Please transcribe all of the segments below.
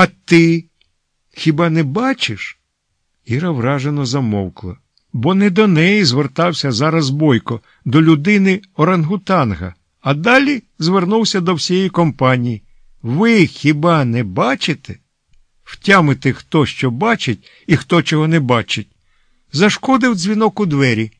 А ти хіба не бачиш? Іра вражено замовкла, бо не до неї звертався зараз бойко, до людини орангутанга, а далі звернувся до всієї компанії. Ви хіба не бачите? Втямити, хто що бачить і хто чого не бачить. Зашкодив дзвінок у двері.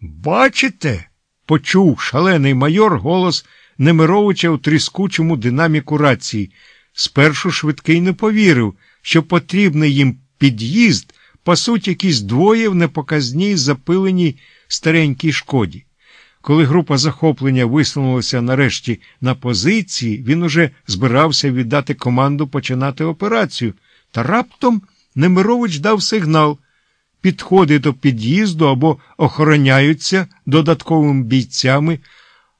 Бачите? почув шалений майор голос Немировича у тріскучому динаміку рації. Спершу швидкий не повірив, що потрібний їм під'їзд пасуть якісь двоє в непоказній запиленій старенькій шкоді. Коли група захоплення висунулася нарешті на позиції, він уже збирався віддати команду починати операцію, та раптом Немирович дав сигнал підходи до під'їзду або охороняються додатковими бійцями,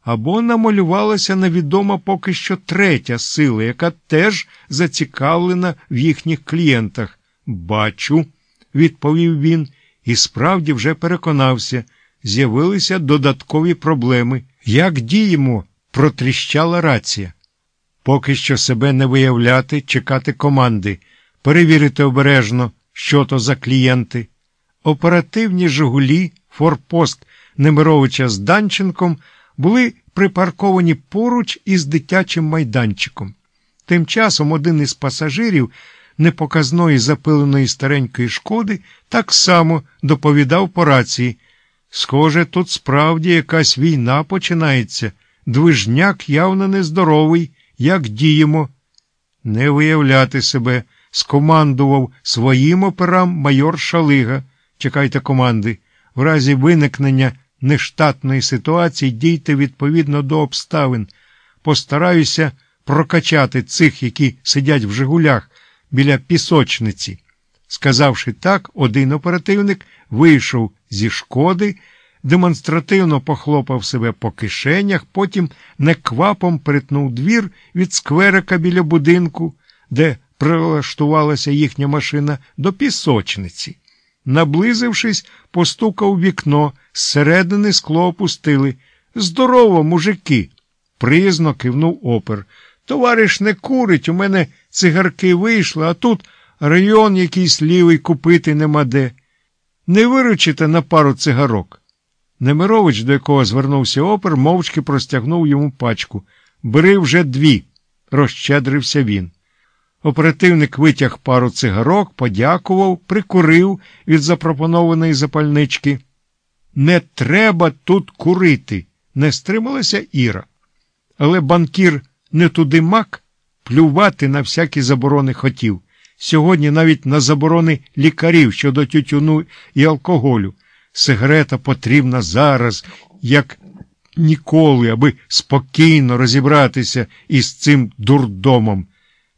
або намалювалася невідома поки що третя сила, яка теж зацікавлена в їхніх клієнтах. Бачу, відповів він, і справді вже переконався, з'явилися додаткові проблеми. Як діємо? протріщала рація. Поки що себе не виявляти, чекати команди, перевірити обережно, що то за клієнти. Оперативні Жигулі, форпост Немировича з Данченком були припарковані поруч із дитячим майданчиком. Тим часом один із пасажирів непоказної запиленої старенької шкоди так само доповідав по рації. Схоже, тут справді якась війна починається. Движняк явно нездоровий, як діємо. Не виявляти себе, скомандував своїм операм майор Шалига. Чекайте команди. В разі виникнення нештатної ситуації дійте відповідно до обставин. Постараюся прокачати цих, які сидять в Жигулях біля пісочниці. Сказавши так, один оперативник вийшов зі шкоди, демонстративно похлопав себе по кишенях, потім неквапом перетнув двір від скверика біля будинку, де прилаштувалася їхня машина, до пісочниці. Наблизившись, постукав вікно, зсередини скло опустили. Здорово, мужики! Приязно кивнув опер. Товариш не курить, у мене цигарки вийшли, а тут район якийсь лівий купити нема де. Не виручите на пару цигарок. Немирович, до якого звернувся опер, мовчки простягнув йому пачку. Бери вже дві, розщедрився він. Оперативник витяг пару цигарок, подякував, прикурив від запропонованої запальнички. Не треба тут курити, не стрималася Іра. Але банкір не туди мак, плювати на всякі заборони хотів. Сьогодні навіть на заборони лікарів щодо тютюну і алкоголю. Сигарета потрібна зараз, як ніколи, аби спокійно розібратися із цим дурдомом.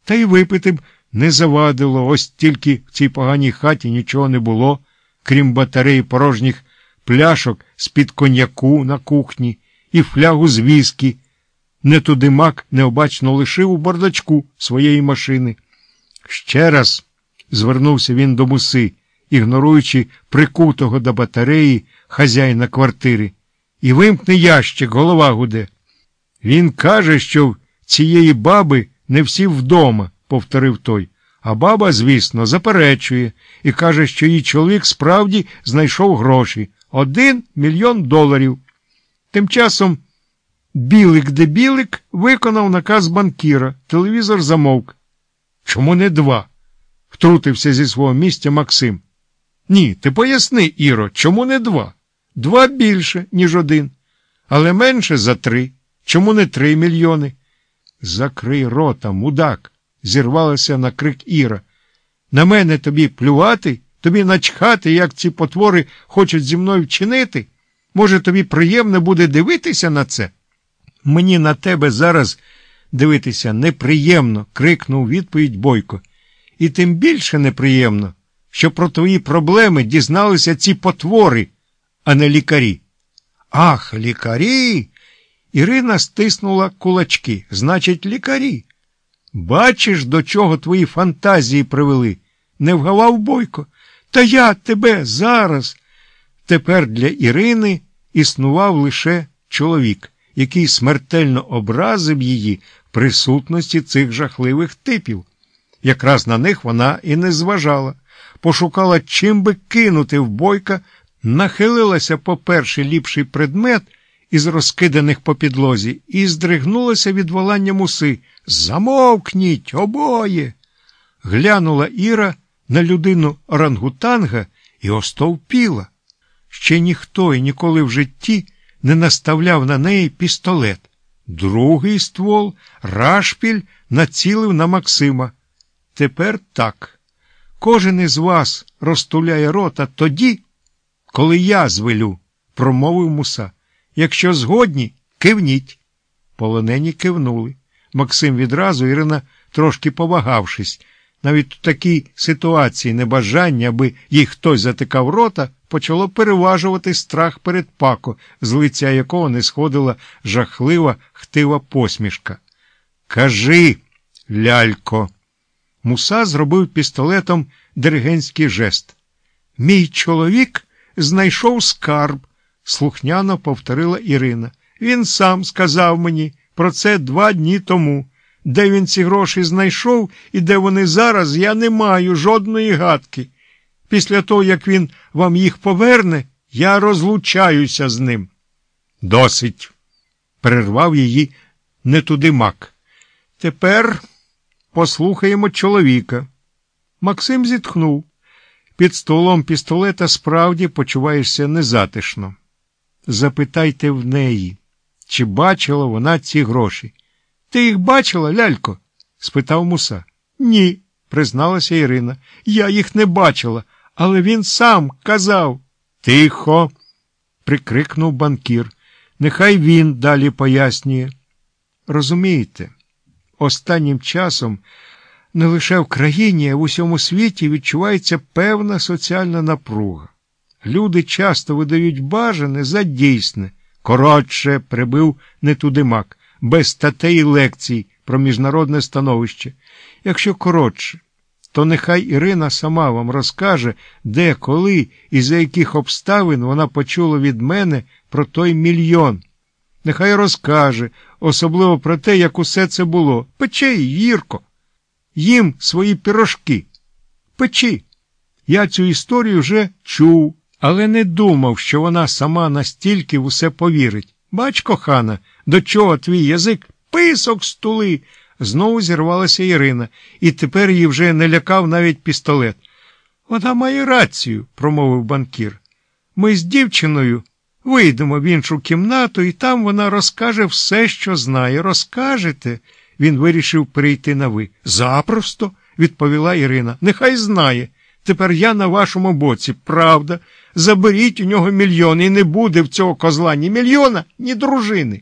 Та й випити б не завадило, ось тільки в цій поганій хаті нічого не було, крім батареї порожніх пляшок з-під коньяку на кухні і флягу з віскі. Не туди мак необачно лишив у бардачку своєї машини. Ще раз звернувся він до муси, ігноруючи прикутого до батареї хазяїна квартири. І вимкне ящик, голова гуде. Він каже, що в цієї баби не всі вдома, повторив той. А баба, звісно, заперечує і каже, що її чоловік справді знайшов гроші один мільйон доларів. Тим часом білик де білик виконав наказ банкіра. Телевізор замовк. Чому не два? втрутився зі свого місця Максим. Ні, ти поясни, Іро, чому не два? Два більше, ніж один, але менше за три. Чому не три мільйони? Закрий рота, мудак, зірвалася на крик Іра. На мене тобі плювати, тобі начхати, як ці потвори хочуть зі мною вчинити. Може, тобі приємно буде дивитися на це? Мені на тебе зараз дивитися неприємно, крикнув відповідь Бойко. І тим більше неприємно, що про твої проблеми дізналися ці потвори, а не лікарі. Ах, лікарі. Ірина стиснула кулачки. Значить, лікарі. Бачиш, до чого твої фантазії привели? Не вгавав бойко. Та я тебе зараз. Тепер для Ірини існував лише чоловік, який смертельно образив її в присутності цих жахливих типів. Якраз на них вона і не зважала. Пошукала, чим би кинути в бойка, нахилилася по перший ліпший предмет із розкиданих по підлозі і здригнулася від волання муси. Замовкніть обоє. Глянула Іра на людину орангутанга і остовпіла. Ще ніхто і ніколи в житті не наставляв на неї пістолет. Другий ствол рашпіль націлив на Максима. Тепер так. Кожен із вас розтуляє рота тоді, коли я звелю, промовив муса. Якщо згодні, кивніть. Полонені кивнули. Максим відразу Ірина, трошки повагавшись, навіть у такій ситуації небажання, аби їй хтось затикав рота, почало переважувати страх перед пако, з лиця якого не сходила жахлива хтива посмішка. Кажи, лялько. Муса зробив пістолетом диригентський жест. Мій чоловік знайшов скарб, слухняно повторила Ірина. Він сам сказав мені про це два дні тому. Де він ці гроші знайшов і де вони зараз, я не маю жодної гадки. Після того, як він вам їх поверне, я розлучаюся з ним. Досить, перервав її не туди мак. Тепер послухаємо чоловіка. Максим зітхнув. Під столом пістолета справді почуваєшся незатишно. Запитайте в неї, чи бачила вона ці гроші. Ти їх бачила, лялько? спитав муса. Ні, призналася Ірина. Я їх не бачила, але він сам казав. Тихо. прикрикнув банкір. Нехай він далі пояснює. Розумієте, останнім часом не лише в країні, а в усьому світі відчувається певна соціальна напруга. Люди часто видають бажане за дійсне. Коротше, прибив не туди мак, без статей лекцій про міжнародне становище. Якщо коротше, то нехай Ірина сама вам розкаже, де, коли і за яких обставин вона почула від мене про той мільйон. Нехай розкаже, особливо про те, як усе це було. Печи, Гірко, їм свої пірожки. Печи. Я цю історію вже чув, але не думав, що вона сама настільки в усе повірить. Бач, кохана, до чого твій язик писок стули. Знову зірвалася Ірина, і тепер її вже не лякав навіть пістолет. Вона має рацію, промовив банкір. Ми з дівчиною вийдемо в іншу кімнату, і там вона розкаже все, що знає. Розкажете. Він вирішив перейти на ви. Запросто, відповіла Ірина. Нехай знає. Тепер я на вашому боці, правда. Заберіть у нього мільйон, і не буде в цього козла ні мільйона, ні дружини.